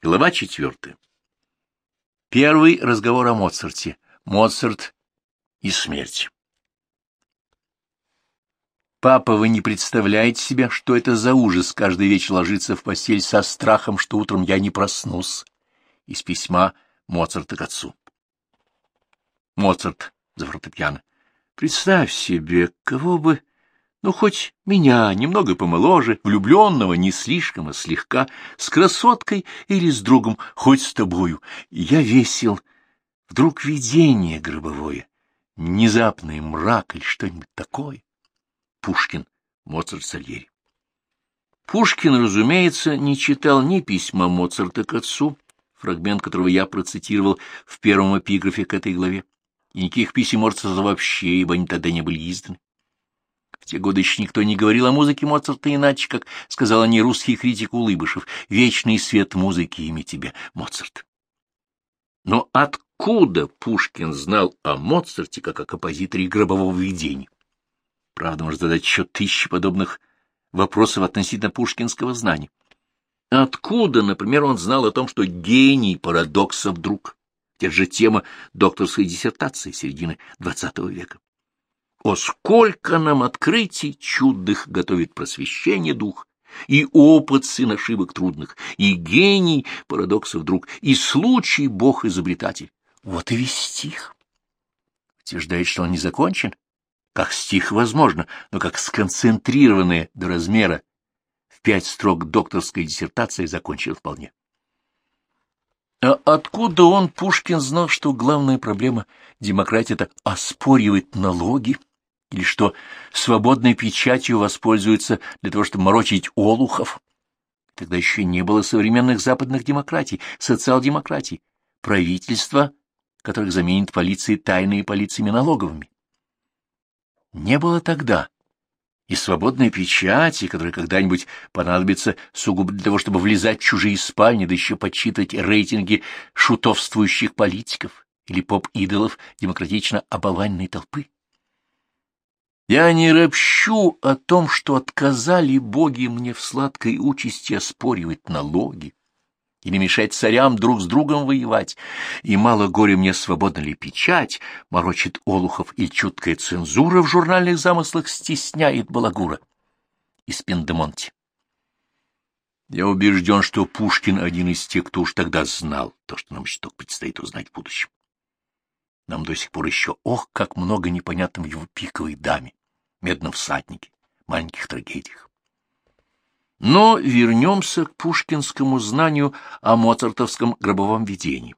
Глава четвертая. Первый разговор о Моцарте. Моцарт и смерть. Папа, вы не представляете себе, что это за ужас каждый вечер ложиться в постель со страхом, что утром я не проснусь. Из письма Моцарта к отцу. Моцарт за фортепиано. Представь себе, кого бы ну, хоть меня, немного помоложе, влюбленного, не слишком, а слегка, с красоткой или с другом, хоть с тобою. Я весел. Вдруг видение гробовое, внезапный мрак или что-нибудь такое. Пушкин, Моцарт, Сальери. Пушкин, разумеется, не читал ни письма Моцарта к отцу, фрагмент которого я процитировал в первом эпиграфе к этой главе, и никаких писем Моцарта вообще, ибо они тогда не были изданы. Те годы еще никто не говорил о музыке Моцарта иначе, как сказал о ней русский критик Улыбышев. «Вечный свет музыки ими тебе, Моцарт». Но откуда Пушкин знал о Моцарте, как о композиторе гробового видения? Правда, можно задать еще тысячи подобных вопросов относительно пушкинского знания. Откуда, например, он знал о том, что гений парадокса вдруг? Те же тема докторской диссертации середины XX века. О, сколько нам открытий чудных готовит просвещение дух, и опыт сын ошибок трудных, и гений парадоксов друг, и случай бог-изобретатель. Вот и весь стих. Утверждает, что он не закончен. Как стих возможно, но как сконцентрированная до размера в пять строк докторской диссертации закончил вполне. А откуда он, Пушкин, знал, что главная проблема демократии — это оспоривать налоги? Или что свободной печатью воспользуются для того, чтобы морочить олухов. Тогда еще не было современных западных демократий, социал-демократий, правительства, которых заменит полиции тайные полициями налоговыми. Не было тогда и свободной печати, которая когда-нибудь понадобится сугубо для того, чтобы влезать в чужие спальни, да еще подсчитывать рейтинги шутовствующих политиков или поп-идолов демократично оболваненной толпы. Я не ропщу о том, что отказали боги мне в сладкой участи оспоривать налоги или мешать царям друг с другом воевать, и мало горя мне свободно ли печать, морочит Олухов, и чуткая цензура в журнальных замыслах стесняет балагура. Из Пендемонти. Я убежден, что Пушкин один из тех, кто уж тогда знал то, что нам еще только предстоит узнать в будущем. Нам до сих пор еще, ох, как много непонятно в его пиковой даме медном всаднике, маленьких трагедиях. Но вернемся к пушкинскому знанию о моцартовском гробовом видении.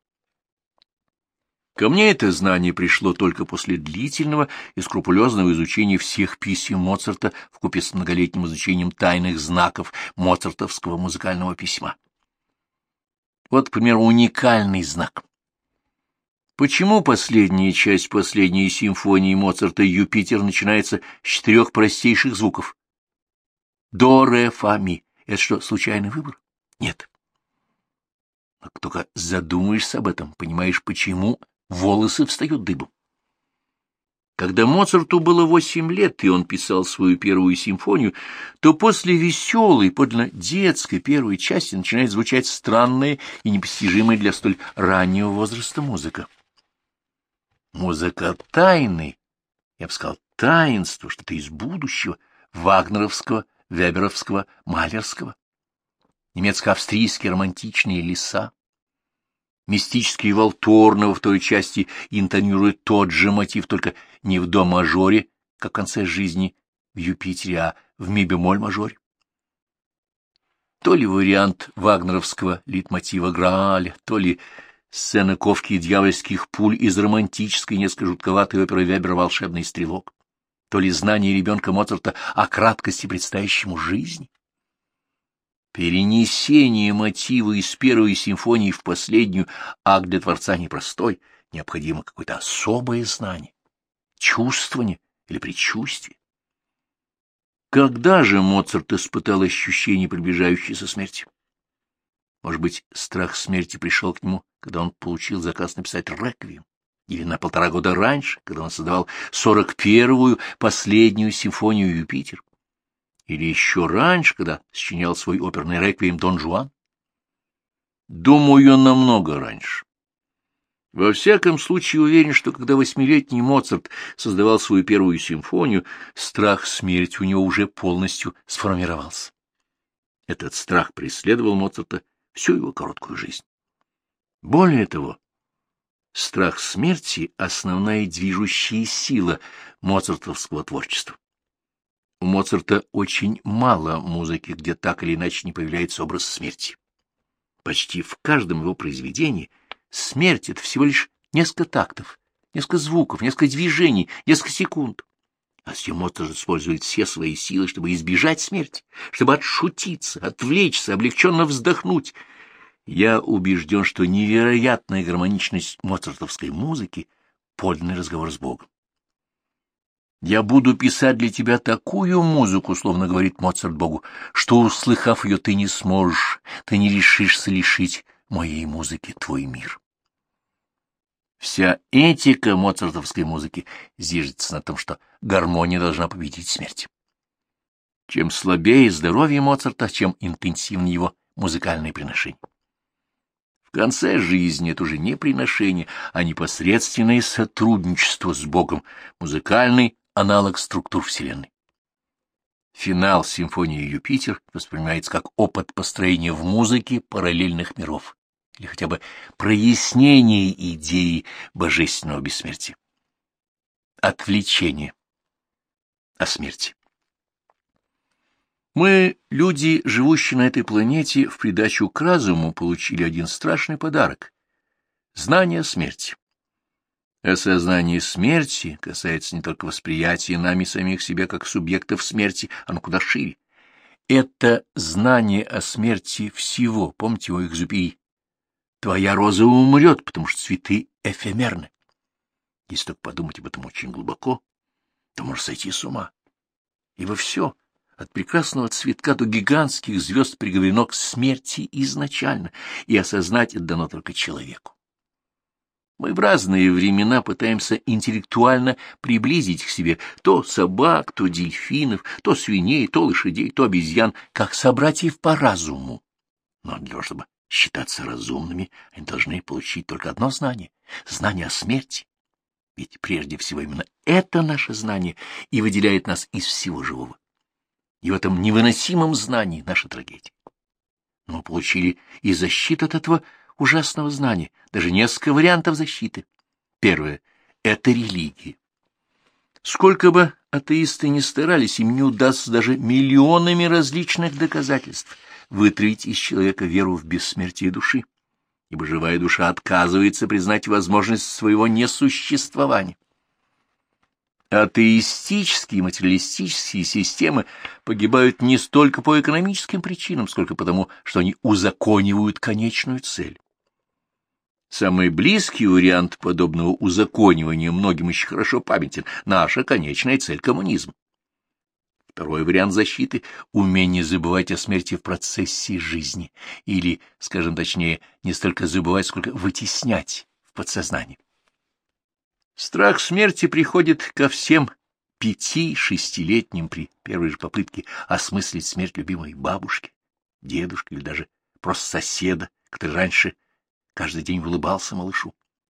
Ко мне это знание пришло только после длительного и скрупулезного изучения всех писем Моцарта вкупе с многолетним изучением тайных знаков моцартовского музыкального письма. Вот, к примеру, уникальный знак. Почему последняя часть последней симфонии Моцарта «Юпитер» начинается с четырех простейших звуков? До, ре, фа, ми. Это что, случайный выбор? Нет. Но только задумаешься об этом, понимаешь, почему волосы встают дыбом. Когда Моцарту было восемь лет, и он писал свою первую симфонию, то после веселой, подлинно детской первой части начинает звучать странная и непостижимая для столь раннего возраста музыка. Музыка тайны, я бы сказал, таинство, что-то из будущего, вагнеровского, веберовского, малерского. Немецко-австрийские романтичные леса. Мистические Волторнова в той части интонируют тот же мотив, только не в до-мажоре, как в конце жизни в Юпитере, а в ми-бемоль-мажоре. То ли вариант вагнеровского литмотива Грааля, то ли Сцена ковки дьявольских пуль из романтической, несколько жутковатой оперы Вебера «Волшебный стрелок». То ли знание ребенка Моцарта о краткости предстоящему жизни. Перенесение мотива из первой симфонии в последнюю акт для Творца непростой, необходимо какое-то особое знание, чувствование или предчувствие. Когда же Моцарт испытал ощущение приближающейся смерти? Может быть, страх смерти пришел к нему, когда он получил заказ написать «Реквием», или на полтора года раньше, когда он создавал сорок первую, последнюю симфонию «Юпитер», или еще раньше, когда сочинял свой оперный «Реквием» Дон Жуан. Думаю, намного раньше. Во всяком случае, уверен, что когда восьмилетний Моцарт создавал свою первую симфонию, страх смерти у него уже полностью сформировался. Этот страх преследовал Моцарта всю его короткую жизнь. Более того, страх смерти — основная движущая сила моцартовского творчества. У Моцарта очень мало музыки, где так или иначе не появляется образ смерти. Почти в каждом его произведении смерть — это всего лишь несколько тактов, несколько звуков, несколько движений, несколько секунд. А затем Моцарт использует все свои силы, чтобы избежать смерти, чтобы отшутиться, отвлечься, облегченно вздохнуть. Я убежден, что невероятная гармоничность моцартовской музыки — подлинный разговор с Богом. «Я буду писать для тебя такую музыку, — словно говорит Моцарт Богу, — что, услыхав ее, ты не сможешь, ты не решишься лишить моей музыки твой мир». Вся этика моцартовской музыки зиждется на том, что гармония должна победить смерть. Чем слабее здоровье Моцарта, чем интенсивнее его музыкальные приношения. В конце жизни это уже не приношение, а непосредственное сотрудничество с Богом, музыкальный аналог структур Вселенной. Финал симфонии «Юпитер» воспринимается как опыт построения в музыке параллельных миров или хотя бы прояснение идеи божественного бессмертия. Отвлечение о смерти. Мы, люди, живущие на этой планете, в придачу к разуму получили один страшный подарок — знание смерти. Осознание смерти касается не только восприятия нами самих себя как субъектов смерти, оно куда шире. Это знание о смерти всего, помните у Экзюпери, твоя роза умрет, потому что цветы эфемерны. Если только подумать об этом очень глубоко, то можешь сойти с ума. И во все, от прекрасного цветка до гигантских звезд приговорено к смерти изначально, и осознать это дано только человеку. Мы в разные времена пытаемся интеллектуально приблизить к себе то собак, то дельфинов, то свиней, то лошадей, то обезьян, как собратьев по разуму. Но для того, чтобы считаться разумными, они должны получить только одно знание — знание о смерти. Ведь прежде всего именно это наше знание и выделяет нас из всего живого. И в этом невыносимом знании наша трагедия. Но мы получили и защиту от этого ужасного знания, даже несколько вариантов защиты. Первое — это религия. Сколько бы атеисты ни старались, им не удастся даже миллионами различных доказательств вытравить из человека веру в бессмертие души, ибо живая душа отказывается признать возможность своего несуществования. Атеистические и материалистические системы погибают не столько по экономическим причинам, сколько потому, что они узаконивают конечную цель. Самый близкий вариант подобного узаконивания многим еще хорошо памятен — наша конечная цель — коммунизм. Второй вариант защиты — умение забывать о смерти в процессе жизни, или, скажем точнее, не столько забывать, сколько вытеснять в подсознании. Страх смерти приходит ко всем пяти-шестилетним при первой же попытке осмыслить смерть любимой бабушки, дедушки или даже просто соседа, который раньше каждый день улыбался малышу.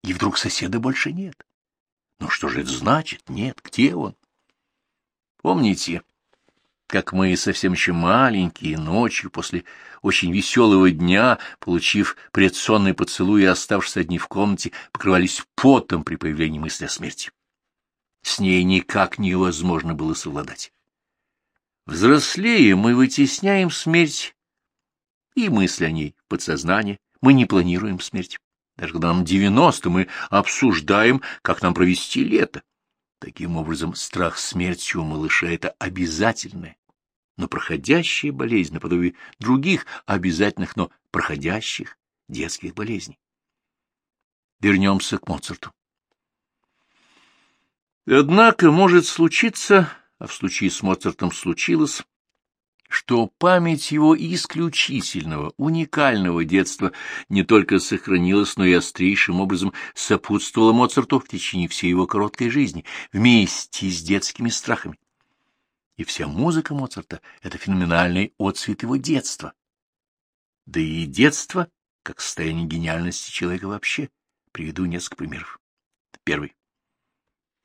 И вдруг соседа больше нет. Ну что же это значит? Нет, где он? Помните, как мы совсем еще маленькие, ночью, после очень веселого дня, получив предсонный поцелуй и оставшись одни в комнате, покрывались потом при появлении мысли о смерти. С ней никак невозможно было совладать. Взрослея, мы вытесняем смерть и мысли о ней подсознание, мы не планируем смерть. Даже когда нам девяносто, мы обсуждаем, как нам провести лето. Таким образом, страх смерти у малыша — это обязательное, но проходящая болезнь наподобие других обязательных, но проходящих детских болезней. Вернемся к Моцарту. Однако может случиться, а в случае с Моцартом случилось, что память его исключительного, уникального детства не только сохранилась, но и острейшим образом сопутствовала Моцарту в течение всей его короткой жизни, вместе с детскими страхами и вся музыка Моцарта — это феноменальный отцвет его детства. Да и детство как состояние гениальности человека вообще. Приведу несколько примеров. Первый.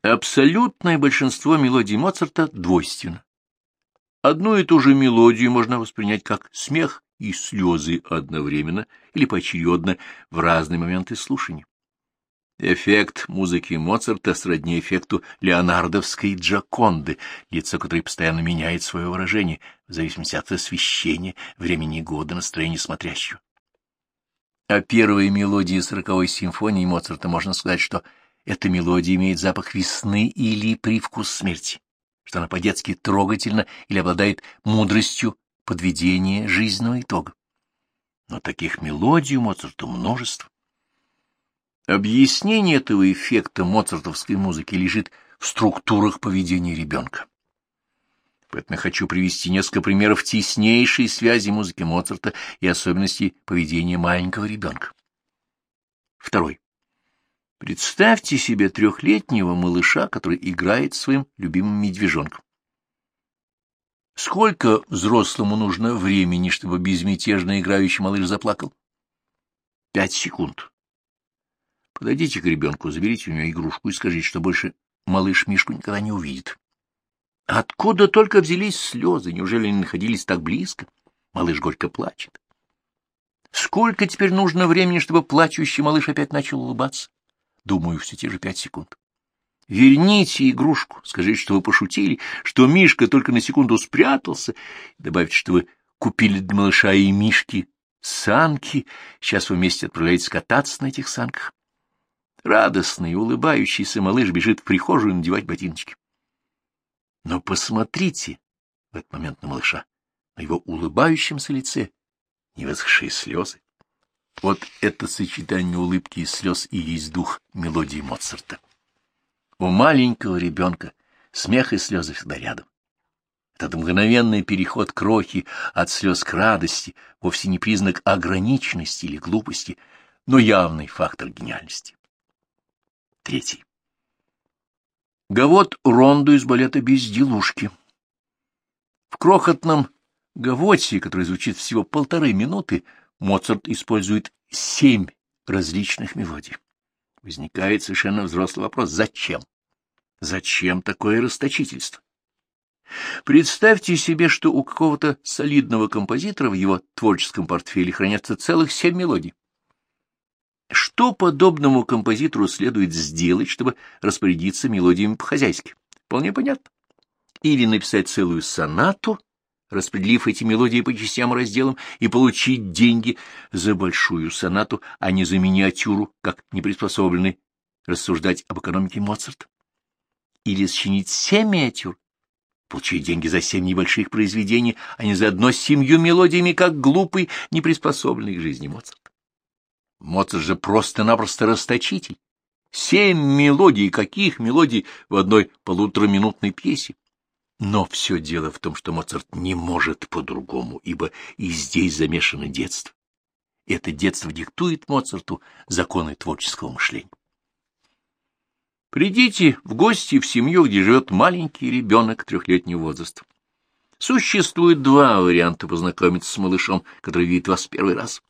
Абсолютное большинство мелодий Моцарта двойственно. Одну и ту же мелодию можно воспринять как смех и слезы одновременно или поочередно в разные моменты слушания. Эффект музыки Моцарта сродни эффекту леонардовской Джаконды, лицо которой постоянно меняет свое выражение в зависимости от освещения, времени года, настроения смотрящего. О первой мелодии сороковой симфонии Моцарта можно сказать, что эта мелодия имеет запах весны или привкус смерти, что она по-детски трогательна или обладает мудростью подведения жизненного итога. Но таких мелодий у Моцарта множество. Объяснение этого эффекта моцартовской музыки лежит в структурах поведения ребенка. Поэтому я хочу привести несколько примеров теснейшей связи музыки Моцарта и особенностей поведения маленького ребенка. Второй. Представьте себе трехлетнего малыша, который играет своим любимым медвежонком. Сколько взрослому нужно времени, чтобы безмятежно играющий малыш заплакал? Пять секунд. Подойдите к ребенку, заберите у него игрушку и скажите, что больше малыш Мишку никогда не увидит. Откуда только взялись слезы? Неужели они находились так близко? Малыш горько плачет. Сколько теперь нужно времени, чтобы плачущий малыш опять начал улыбаться? Думаю, все те же пять секунд. Верните игрушку, скажите, что вы пошутили, что Мишка только на секунду спрятался, добавьте, что вы купили для малыша и Мишки санки, сейчас вы вместе отправляетесь кататься на этих санках. Радостный, улыбающийся малыш бежит в прихожую надевать ботиночки. Но посмотрите в этот момент на малыша, на его улыбающемся лице, невысохшие слезы. Вот это сочетание улыбки и слез и есть дух мелодии Моцарта. У маленького ребенка смех и слезы всегда рядом. Этот мгновенный переход крохи от слез к радости вовсе не признак ограниченности или глупости, но явный фактор гениальности. Третий. Гавот ронду из балета «Безделушки». В крохотном гавоте, который звучит всего полторы минуты, Моцарт использует семь различных мелодий. Возникает совершенно взрослый вопрос «Зачем?» Зачем такое расточительство? Представьте себе, что у какого-то солидного композитора в его творческом портфеле хранятся целых семь мелодий. Что подобному композитору следует сделать, чтобы распорядиться мелодиями по-хозяйски? Вполне понятно. Или написать целую сонату, распределив эти мелодии по частям и разделам, и получить деньги за большую сонату, а не за миниатюру, как неприспособленный рассуждать об экономике Моцарта. Или сочинить семь миниатюр, получить деньги за семь небольших произведений, а не за одно семью мелодиями, как глупый, неприспособленный к жизни Моцарт. Моцарт же просто-напросто расточитель. Семь мелодий, каких мелодий в одной полутораминутной пьесе? Но все дело в том, что Моцарт не может по-другому, ибо и здесь замешано детство. Это детство диктует Моцарту законы творческого мышления. Придите в гости в семью, где живет маленький ребенок трехлетнего возраста. Существует два варианта познакомиться с малышом, который видит вас первый раз.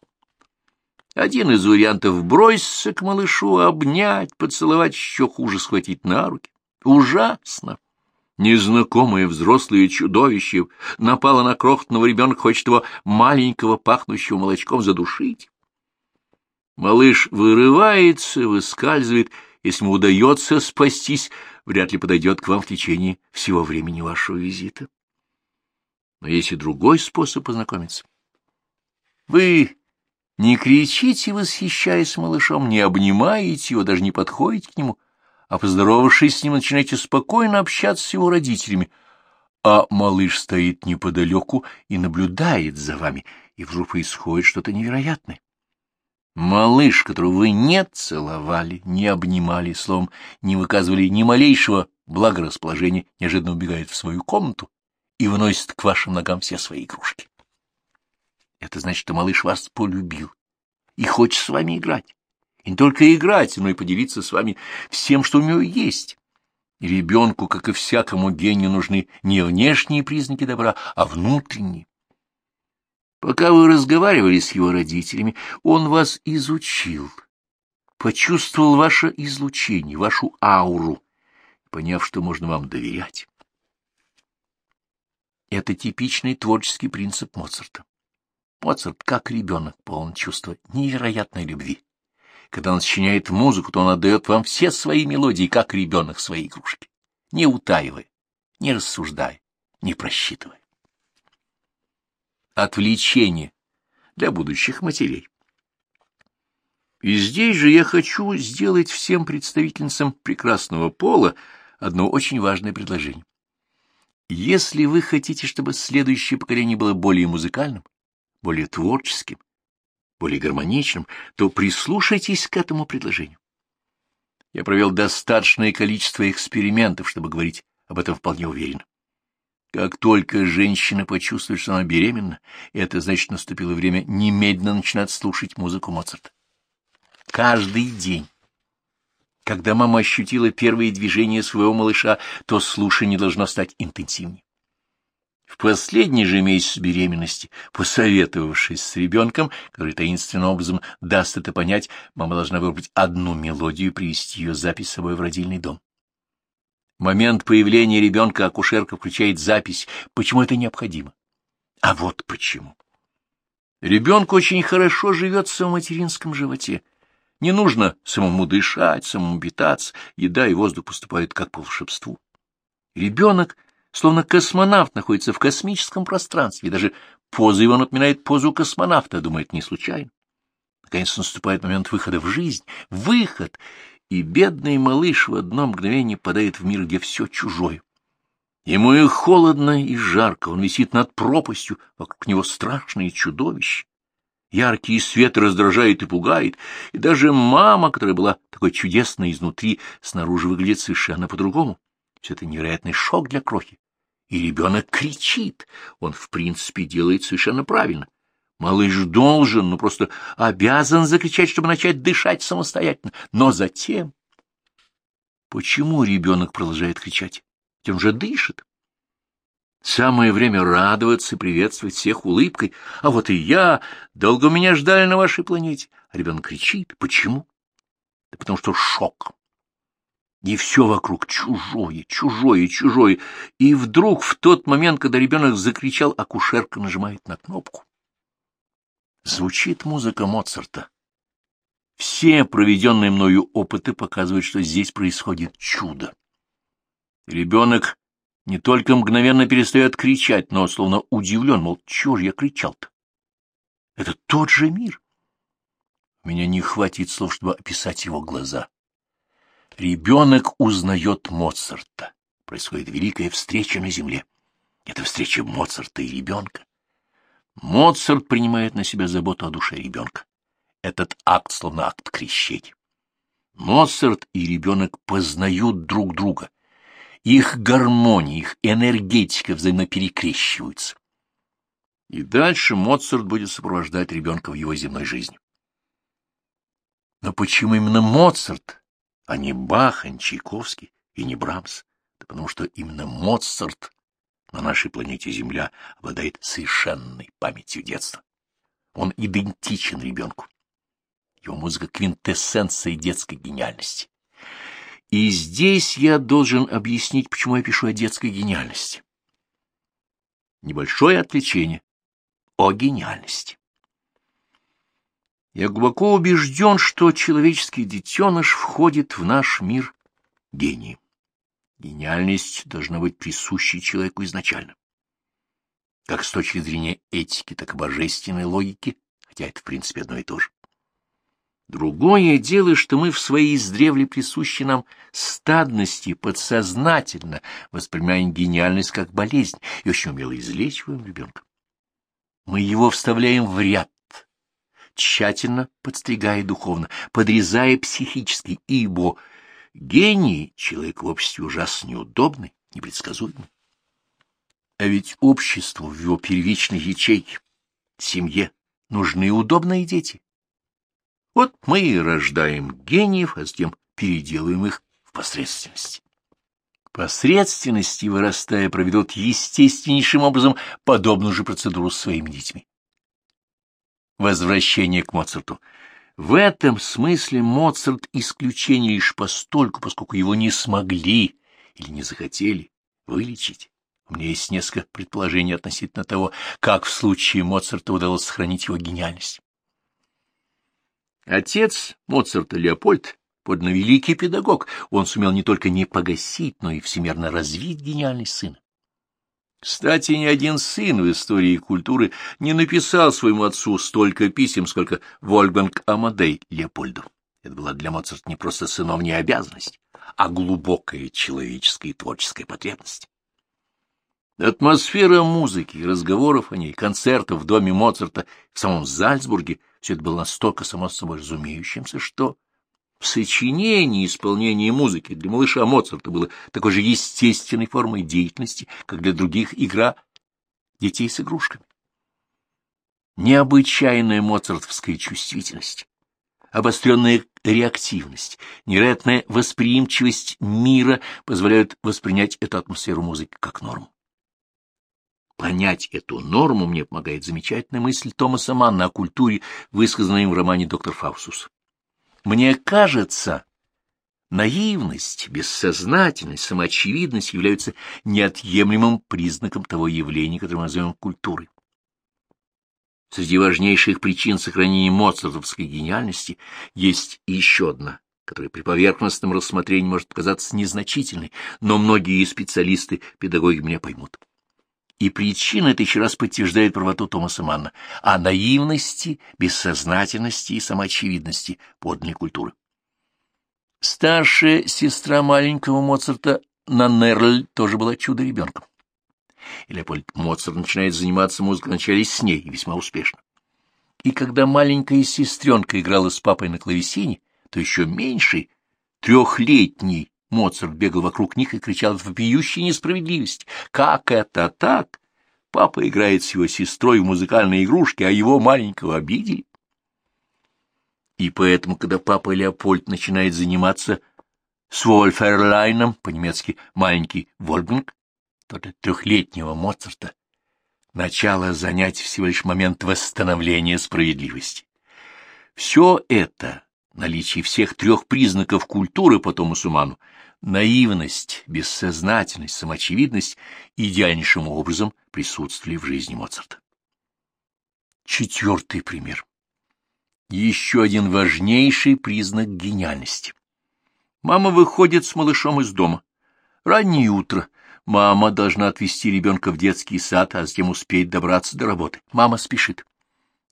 Один из вариантов — броситься к малышу, обнять, поцеловать, еще хуже схватить на руки. Ужасно! Незнакомое взрослое чудовище напало на крохотного ребенка, хочет его маленького, пахнущего молочком задушить. Малыш вырывается, выскальзывает, если ему удается спастись, вряд ли подойдет к вам в течение всего времени вашего визита. Но есть и другой способ познакомиться. Вы не кричите, восхищаясь малышом, не обнимаете его, даже не подходите к нему, а, поздоровавшись с ним, начинаете спокойно общаться с его родителями, а малыш стоит неподалеку и наблюдает за вами, и вдруг происходит что-то невероятное. Малыш, которого вы не целовали, не обнимали, словом, не выказывали ни малейшего благорасположения, неожиданно убегает в свою комнату и выносит к вашим ногам все свои игрушки. Это значит, что малыш вас полюбил и хочет с вами играть. И не только играть, но и поделиться с вами всем, что у него есть. Ребенку, как и всякому гению, нужны не внешние признаки добра, а внутренние. Пока вы разговаривали с его родителями, он вас изучил, почувствовал ваше излучение, вашу ауру, поняв, что можно вам доверять. Это типичный творческий принцип Моцарта. Моцарт, как ребенок, полон чувства невероятной любви. Когда он сочиняет музыку, то он отдает вам все свои мелодии, как ребенок свои игрушки, не утаивая, не рассуждая, не просчитывая. Отвлечение для будущих матерей. И здесь же я хочу сделать всем представительницам прекрасного пола одно очень важное предложение. Если вы хотите, чтобы следующее поколение было более музыкальным, более творческим, более гармоничным, то прислушайтесь к этому предложению. Я провел достаточное количество экспериментов, чтобы говорить об этом вполне уверенно. Как только женщина почувствует, что она беременна, это значит, наступило время немедленно начинать слушать музыку Моцарта. Каждый день. Когда мама ощутила первые движения своего малыша, то слушание должно стать интенсивнее. В последний же месяц беременности, посоветовавшись с ребенком, который таинственным образом даст это понять, мама должна выбрать одну мелодию и привести ее запись с собой в родильный дом. В момент появления ребенка акушерка включает запись. Почему это необходимо? А вот почему. Ребенку очень хорошо живется в материнском животе. Не нужно самому дышать, самому питаться, еда и воздух поступают как по волшебству. Ребенок словно космонавт находится в космическом пространстве, даже поза его напоминает позу космонавта, думает не случайно. Наконец наступает момент выхода в жизнь. Выход! И бедный малыш в одно мгновение падает в мир, где все чужое. Ему и холодно, и жарко, он висит над пропастью, вокруг него страшные чудовища. Яркий свет раздражает и пугает, и даже мама, которая была такой чудесной изнутри, снаружи выглядит совершенно по-другому. Все это невероятный шок для крохи и ребенок кричит. Он, в принципе, делает совершенно правильно. Малыш должен, ну просто обязан закричать, чтобы начать дышать самостоятельно. Но затем... Почему ребенок продолжает кричать? Он же дышит. Самое время радоваться и приветствовать всех улыбкой. А вот и я. Долго меня ждали на вашей планете. А ребенок кричит. Почему? Да потому что шок и все вокруг чужое, чужое, чужое. И вдруг в тот момент, когда ребенок закричал, акушерка нажимает на кнопку. Звучит музыка Моцарта. Все проведенные мною опыты показывают, что здесь происходит чудо. Ребенок не только мгновенно перестает кричать, но словно удивлен, мол, чего же я кричал-то? Это тот же мир. У меня не хватит слов, чтобы описать его глаза. Ребенок узнает Моцарта. Происходит великая встреча на земле. Это встреча Моцарта и ребенка. Моцарт принимает на себя заботу о душе ребенка. Этот акт словно акт крещения. Моцарт и ребенок познают друг друга. Их гармония, их энергетика взаимно перекрещиваются. И дальше Моцарт будет сопровождать ребенка в его земной жизни. Но почему именно Моцарт а не Бах, а не Чайковский и не Брамс, да потому что именно Моцарт на нашей планете Земля обладает совершенной памятью детства. Он идентичен ребенку. Его музыка — квинтэссенция детской гениальности. И здесь я должен объяснить, почему я пишу о детской гениальности. Небольшое отвлечение о гениальности. Я глубоко убежден, что человеческий детеныш входит в наш мир гением. Гениальность должна быть присущей человеку изначально. Как с точки зрения этики, так и божественной логики, хотя это в принципе одно и то же. Другое дело, что мы в своей издревле присущей нам стадности подсознательно воспринимаем гениальность как болезнь и очень умело излечиваем ребенка. Мы его вставляем в ряд тщательно подстригая духовно, подрезая психически, ибо гений человек в обществе ужасно неудобный, непредсказуемый. А ведь обществу в его первичной ячейке, семье, нужны удобные дети. Вот мы и рождаем гениев, а затем переделываем их в посредственности. Посредственности, вырастая, проведут естественнейшим образом подобную же процедуру с своими детьми. Возвращение к Моцарту. В этом смысле Моцарт исключение лишь постольку, поскольку его не смогли или не захотели вылечить. У меня есть несколько предположений относительно того, как в случае Моцарта удалось сохранить его гениальность. Отец Моцарта Леопольд подно великий педагог. Он сумел не только не погасить, но и всемерно развить гениальность сына. Кстати, ни один сын в истории культуры не написал своему отцу столько писем, сколько Вольфганг Амадей Леопольду. Это была для Моцарта не просто сыновняя обязанность, а глубокая человеческая и творческая потребность. Атмосфера музыки, разговоров о ней, концертов в доме Моцарта в самом Зальцбурге — все это было настолько само собой разумеющимся, что в сочинении и исполнении музыки для малыша Моцарта было такой же естественной формой деятельности, как для других игра детей с игрушками. Необычайная моцартовская чувствительность, обостренная реактивность, невероятная восприимчивость мира позволяют воспринять эту атмосферу музыки как норму. Понять эту норму мне помогает замечательная мысль Томаса Манна о культуре, высказанная им в романе «Доктор Фаустус». Мне кажется, наивность, бессознательность, самоочевидность являются неотъемлемым признаком того явления, которое мы называем культурой. Среди важнейших причин сохранения моцартовской гениальности есть еще одна, которая при поверхностном рассмотрении может казаться незначительной, но многие специалисты, педагоги меня поймут. И причина это еще раз подтверждает правоту Томаса Манна о наивности, бессознательности и самоочевидности подлинной культуры. Старшая сестра маленького Моцарта Наннерль тоже была чудо-ребенком. И Леопольд Моцарт начинает заниматься музыкой вначале с ней, и весьма успешно. И когда маленькая сестренка играла с папой на клавесине, то еще меньший, трехлетний Моцарт бегал вокруг них и кричал в вопиющей несправедливости. «Как это так? Папа играет с его сестрой в музыкальные игрушки, а его маленького обидели?» И поэтому, когда папа Леопольд начинает заниматься с Вольферлайном, по-немецки «маленький Вольфганг», то для трехлетнего Моцарта начало занять всего лишь момент восстановления справедливости. Все это, наличие всех трех признаков культуры по Томасу Ману, наивность, бессознательность, самоочевидность идеальнейшим образом присутствовали в жизни Моцарта. Четвертый пример. Еще один важнейший признак гениальности. Мама выходит с малышом из дома. Раннее утро. Мама должна отвезти ребенка в детский сад, а затем успеть добраться до работы. Мама спешит.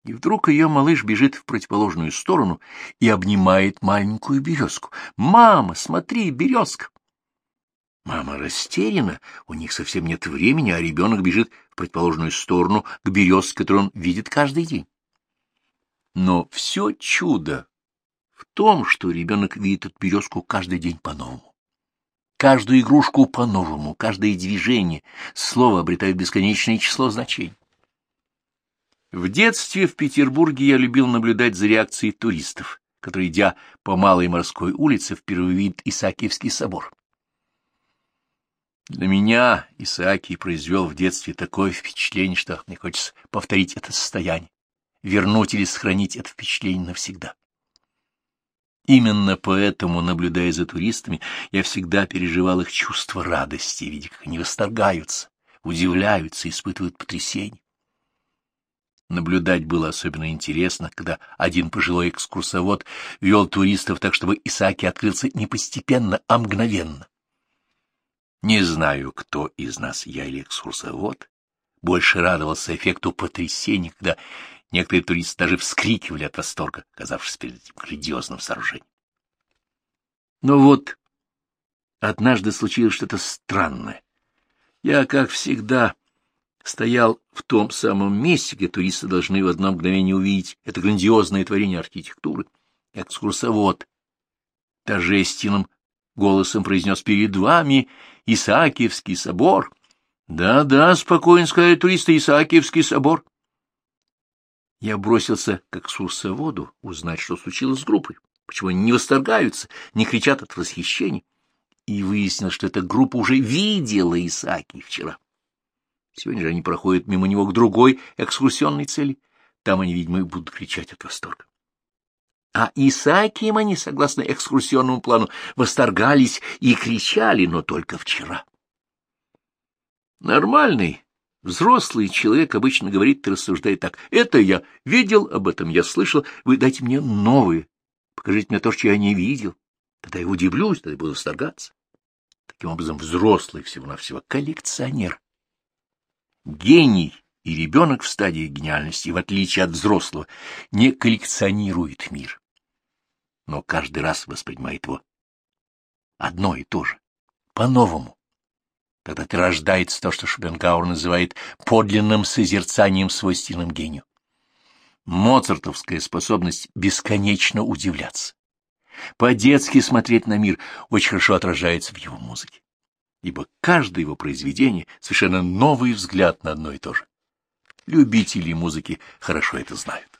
И вдруг ее малыш бежит в противоположную сторону и обнимает маленькую березку. «Мама, смотри, березка!» Мама растеряна, у них совсем нет времени, а ребенок бежит в противоположную сторону к березке, которую он видит каждый день. Но все чудо в том, что ребенок видит эту березку каждый день по-новому. Каждую игрушку по-новому, каждое движение, слово обретает бесконечное число значений. В детстве в Петербурге я любил наблюдать за реакцией туристов, которые, идя по Малой морской улице, впервые видят Исаакиевский собор. Для меня Исаакий произвел в детстве такое впечатление, что мне хочется повторить это состояние, вернуть или сохранить это впечатление навсегда. Именно поэтому, наблюдая за туристами, я всегда переживал их чувство радости, видя, как они восторгаются, удивляются, испытывают потрясение. Наблюдать было особенно интересно, когда один пожилой экскурсовод вел туристов так, чтобы Исааки открылся не постепенно, а мгновенно. Не знаю, кто из нас, я или экскурсовод, больше радовался эффекту потрясения, когда некоторые туристы даже вскрикивали от восторга, оказавшись перед этим грандиозным сооружением. Но вот однажды случилось что-то странное. Я, как всегда, стоял в том самом месте, где туристы должны в одно мгновение увидеть это грандиозное творение архитектуры. Экскурсовод торжественным голосом произнес перед вами Исаакиевский собор. Да-да, спокойно сказали туристы, Исаакиевский собор. Я бросился к экскурсоводу узнать, что случилось с группой, почему они не восторгаются, не кричат от восхищения, и выяснил, что эта группа уже видела Исаакий вчера. Сегодня же они проходят мимо него к другой экскурсионной цели. Там они, видимо, будут кричать от восторга. А Исаакием они, согласно экскурсионному плану, восторгались и кричали, но только вчера. Нормальный, взрослый человек обычно говорит и рассуждает так. Это я видел, об этом я слышал, вы дайте мне новые, покажите мне то, что я не видел. Тогда я удивлюсь, тогда я буду восторгаться. Таким образом, взрослый всего-навсего коллекционер. Гений и ребенок в стадии гениальности, в отличие от взрослого, не коллекционирует мир но каждый раз воспринимает его одно и то же, по-новому. Тогда ты рождается то, что Шопенгауэр называет подлинным созерцанием свойственным гению. Моцартовская способность бесконечно удивляться, по-детски смотреть на мир очень хорошо отражается в его музыке, ибо каждое его произведение — совершенно новый взгляд на одно и то же. Любители музыки хорошо это знают.